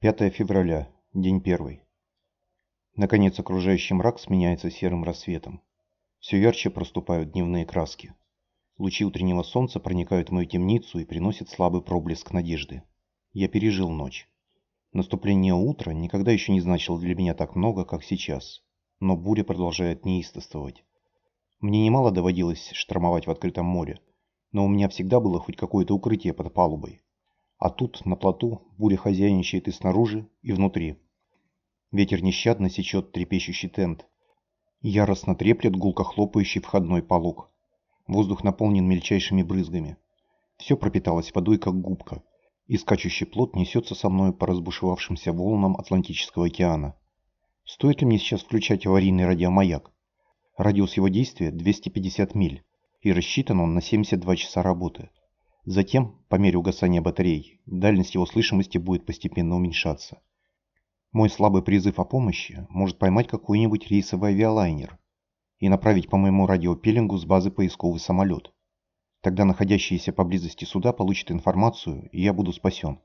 5 февраля, день первый. Наконец окружающий мрак сменяется серым рассветом. Все ярче проступают дневные краски. Лучи утреннего солнца проникают в мою темницу и приносят слабый проблеск надежды. Я пережил ночь. Наступление утра никогда еще не значило для меня так много, как сейчас. Но буря продолжает неистовствовать. Мне немало доводилось штормовать в открытом море, но у меня всегда было хоть какое-то укрытие под палубой. А тут, на плоту, буря хозяйничает и снаружи, и внутри. Ветер нещадно сечет трепещущий тент. Яростно треплет гулко хлопающий входной полог. Воздух наполнен мельчайшими брызгами. Все пропиталось водой, как губка, и скачущий плот несется со мной по разбушевавшимся волнам Атлантического океана. Стоит ли мне сейчас включать аварийный радиомаяк? Радиус его действия 250 миль, и рассчитан он на 72 часа работы. Затем, по мере угасания батарей, дальность его слышимости будет постепенно уменьшаться. Мой слабый призыв о помощи может поймать какой-нибудь рейсовый авиалайнер и направить по моему радиопеллингу с базы поисковый самолет. Тогда находящиеся поблизости суда получат информацию, и я буду спасен.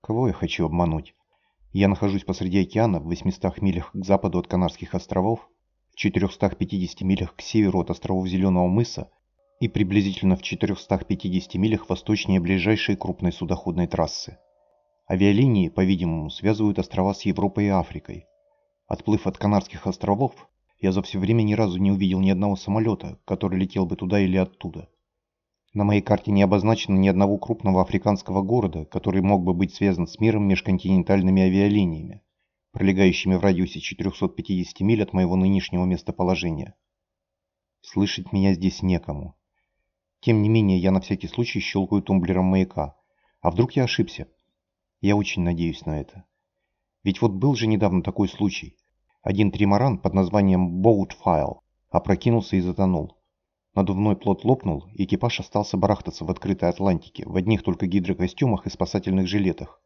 Кого я хочу обмануть? Я нахожусь посреди океана в 800 милях к западу от Канарских островов, в 450 милях к северу от островов Зеленого мыса и приблизительно в 450 милях восточнее ближайшей крупной судоходной трассы. Авиалинии, по-видимому, связывают острова с Европой и Африкой. Отплыв от Канарских островов, я за все время ни разу не увидел ни одного самолета, который летел бы туда или оттуда. На моей карте не обозначено ни одного крупного африканского города, который мог бы быть связан с миром межконтинентальными авиалиниями, пролегающими в радиусе 450 миль от моего нынешнего местоположения. Слышать меня здесь некому. Тем не менее, я на всякий случай щелкаю тумблером маяка. А вдруг я ошибся? Я очень надеюсь на это. Ведь вот был же недавно такой случай. Один тримаран под названием Boatfile опрокинулся и затонул. Надувной плот лопнул, и экипаж остался барахтаться в открытой Атлантике в одних только гидрокостюмах и спасательных жилетах.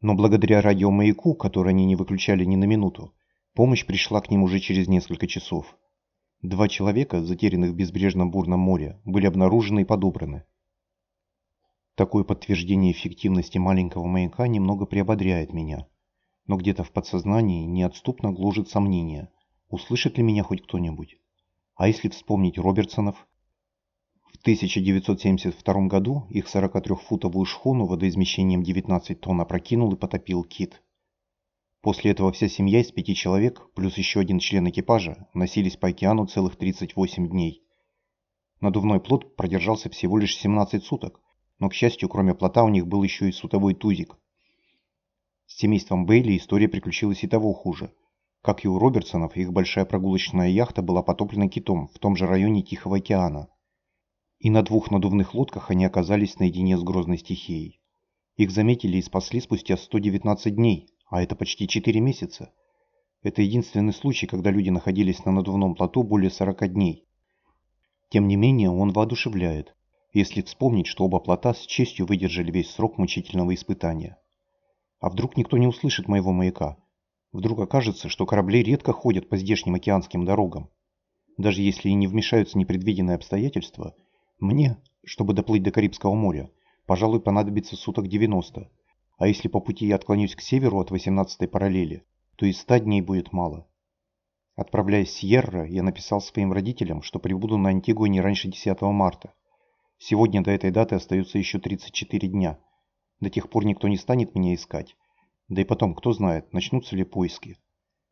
Но благодаря радиомаяку, который они не выключали ни на минуту, помощь пришла к ним уже через несколько часов. Два человека, затерянных в безбрежном бурном море, были обнаружены и подобраны. Такое подтверждение эффективности маленького маяка немного приободряет меня. Но где-то в подсознании неотступно гложет сомнение, услышит ли меня хоть кто-нибудь. А если вспомнить Робертсонов? В 1972 году их 43-футовую шхуну водоизмещением 19 тонн опрокинул и потопил кит. После этого вся семья из пяти человек, плюс еще один член экипажа, носились по океану целых 38 дней. Надувной плот продержался всего лишь 17 суток, но, к счастью, кроме плота у них был еще и сутовой тузик. С семейством Бейли история приключилась и того хуже. Как и у Робертсонов, их большая прогулочная яхта была потоплена китом в том же районе Тихого океана. И на двух надувных лодках они оказались наедине с грозной стихией. Их заметили и спасли спустя 119 дней, а это почти 4 месяца. Это единственный случай, когда люди находились на надувном плоту более 40 дней. Тем не менее, он воодушевляет, если вспомнить, что оба плота с честью выдержали весь срок мучительного испытания. А вдруг никто не услышит моего маяка? Вдруг окажется, что корабли редко ходят по здешним океанским дорогам. Даже если и не вмешаются непредвиденные обстоятельства, мне, чтобы доплыть до Карибского моря, пожалуй, понадобится суток 90, а если по пути я отклонюсь к северу от 18-й параллели, то и 100 дней будет мало. Отправляясь в Сьерра, я написал своим родителям, что прибуду на Антигуа не раньше 10 марта. Сегодня до этой даты остается еще 34 дня. До тех пор никто не станет меня искать. Да и потом, кто знает, начнутся ли поиски.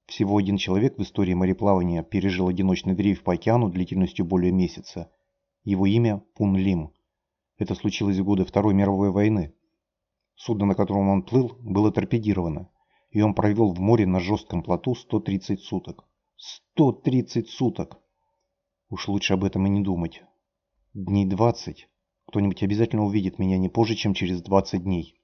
Всего один человек в истории мореплавания пережил одиночный дрейф по океану длительностью более месяца. Его имя Пун Лим. Это случилось в годы Второй мировой войны. Судно, на котором он плыл, было торпедировано, и он провел в море на жестком плоту 130 суток. 130 суток! Уж лучше об этом и не думать. Дней 20. Кто-нибудь обязательно увидит меня не позже, чем через 20 дней.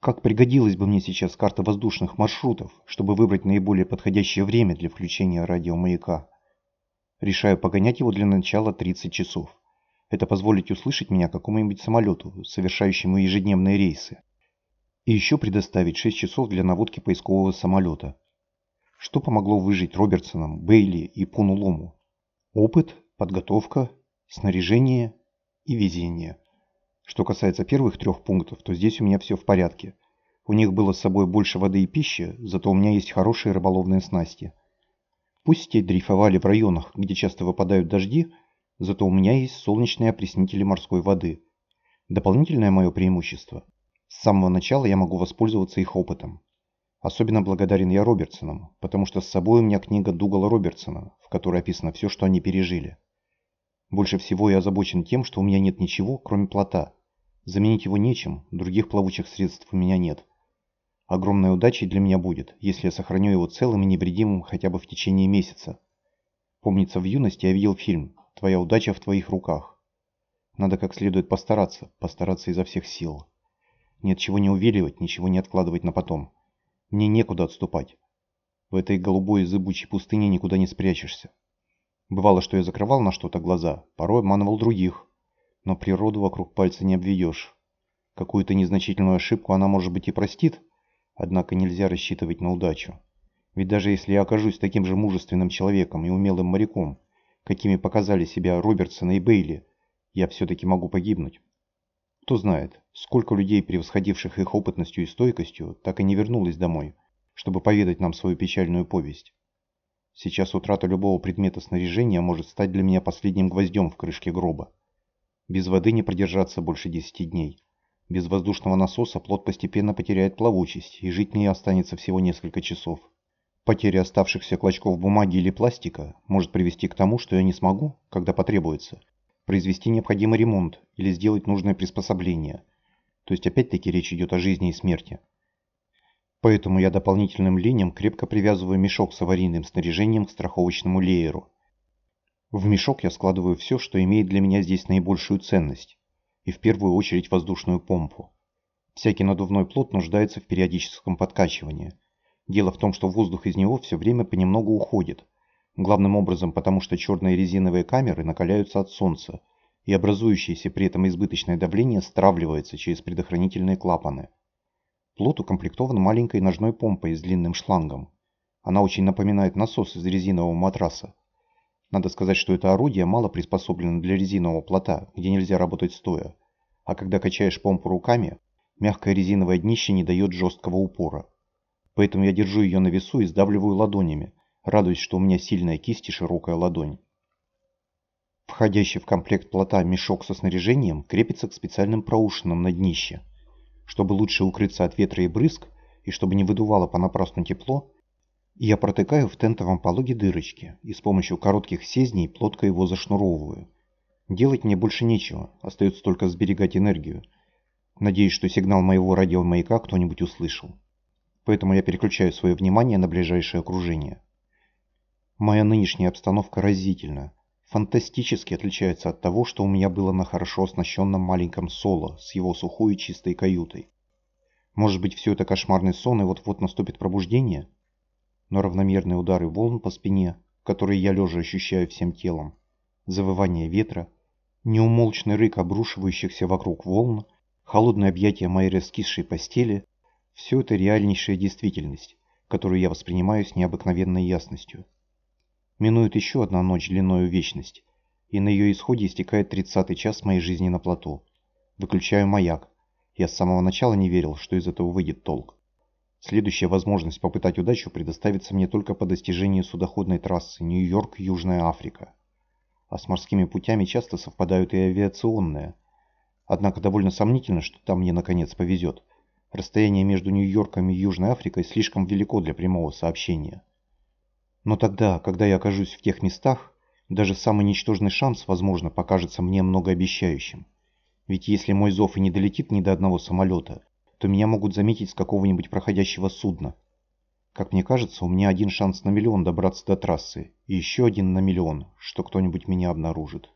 Как пригодилась бы мне сейчас карта воздушных маршрутов, чтобы выбрать наиболее подходящее время для включения радиомаяка. Решаю погонять его для начала 30 часов. Это позволит услышать меня какому-нибудь самолету, совершающему ежедневные рейсы. И еще предоставить 6 часов для наводки поискового самолета. Что помогло выжить Робертсонам, Бейли и Пунулому? Опыт, подготовка, снаряжение и везение. Что касается первых трех пунктов, то здесь у меня все в порядке. У них было с собой больше воды и пищи, зато у меня есть хорошие рыболовные снасти. Пусть те дрейфовали в районах, где часто выпадают дожди, зато у меня есть солнечные опреснители морской воды. Дополнительное мое преимущество. С самого начала я могу воспользоваться их опытом. Особенно благодарен я Робертсонам, потому что с собой у меня книга Дугала Робертсона, в которой описано все, что они пережили. Больше всего я озабочен тем, что у меня нет ничего, кроме плота. Заменить его нечем, других плавучих средств у меня нет. Огромной удачей для меня будет, если я сохраню его целым и невредимым хотя бы в течение месяца. Помнится, в юности я видел фильм «Твоя удача в твоих руках». Надо как следует постараться, постараться изо всех сил. Нет чего не увиливать, ничего не откладывать на потом. Мне некуда отступать. В этой голубой зыбучей пустыне никуда не спрячешься. Бывало, что я закрывал на что-то глаза, порой обманывал других. Но природу вокруг пальца не обведешь. Какую-то незначительную ошибку она, может быть, и простит, однако нельзя рассчитывать на удачу. Ведь даже если я окажусь таким же мужественным человеком и умелым моряком, какими показали себя Робертсон и Бейли, я все-таки могу погибнуть. Кто знает, сколько людей, превосходивших их опытностью и стойкостью, так и не вернулось домой, чтобы поведать нам свою печальную повесть. Сейчас утрата любого предмета снаряжения может стать для меня последним гвоздем в крышке гроба. Без воды не продержаться больше десяти дней. Без воздушного насоса плод постепенно потеряет плавучесть, и жить в ней останется всего несколько часов. Потеря оставшихся клочков бумаги или пластика может привести к тому, что я не смогу, когда потребуется, произвести необходимый ремонт или сделать нужное приспособление. То есть опять-таки речь идет о жизни и смерти. Поэтому я дополнительным линиям крепко привязываю мешок с аварийным снаряжением к страховочному лееру. В мешок я складываю все, что имеет для меня здесь наибольшую ценность, и в первую очередь воздушную помпу. Всякий надувной плот нуждается в периодическом подкачивании. Дело в том, что воздух из него все время понемногу уходит, Главным образом потому, что черные резиновые камеры накаляются от солнца, и образующееся при этом избыточное давление стравливается через предохранительные клапаны. Плот укомплектован маленькой ножной помпой с длинным шлангом. Она очень напоминает насос из резинового матраса. Надо сказать, что это орудие мало приспособлено для резинового плота, где нельзя работать стоя. А когда качаешь помпу руками, мягкое резиновое днище не дает жесткого упора. Поэтому я держу ее на весу и сдавливаю ладонями, радуясь, что у меня сильная кисть и широкая ладонь. Входящий в комплект плота мешок со снаряжением крепится к специальным проушинам на днище. Чтобы лучше укрыться от ветра и брызг, и чтобы не выдувало понапрасну тепло, я протыкаю в тентовом пологе дырочки и с помощью коротких сезней плотко его зашнуровываю. Делать мне больше нечего, остается только сберегать энергию. Надеюсь, что сигнал моего радиомаяка кто-нибудь услышал. Поэтому я переключаю свое внимание на ближайшее окружение. Моя нынешняя обстановка разительна, фантастически отличается от того, что у меня было на хорошо оснащенном маленьком соло с его сухой и чистой каютой. Может быть, все это кошмарный сон, и вот-вот наступит пробуждение? Но равномерные удары волн по спине, которые я лежа ощущаю всем телом, завывание ветра, неумолчный рык обрушивающихся вокруг волн, холодное объятие моей раскисшей постели – все это реальнейшая действительность, которую я воспринимаю с необыкновенной ясностью. Минует еще одна ночь длиною вечность, и на ее исходе истекает тридцатый час моей жизни на плоту. Выключаю маяк. Я с самого начала не верил, что из этого выйдет толк. Следующая возможность попытать удачу предоставится мне только по достижении судоходной трассы Нью-Йорк-Южная Африка. А с морскими путями часто совпадают и авиационные. Однако довольно сомнительно, что там мне наконец повезет. Расстояние между Нью-Йорком и Южной Африкой слишком велико для прямого сообщения. Но тогда, когда я окажусь в тех местах, даже самый ничтожный шанс, возможно, покажется мне многообещающим. Ведь если мой зов и не долетит ни до одного самолета, то меня могут заметить с какого-нибудь проходящего судна. Как мне кажется, у меня один шанс на миллион добраться до трассы, и еще один на миллион, что кто-нибудь меня обнаружит.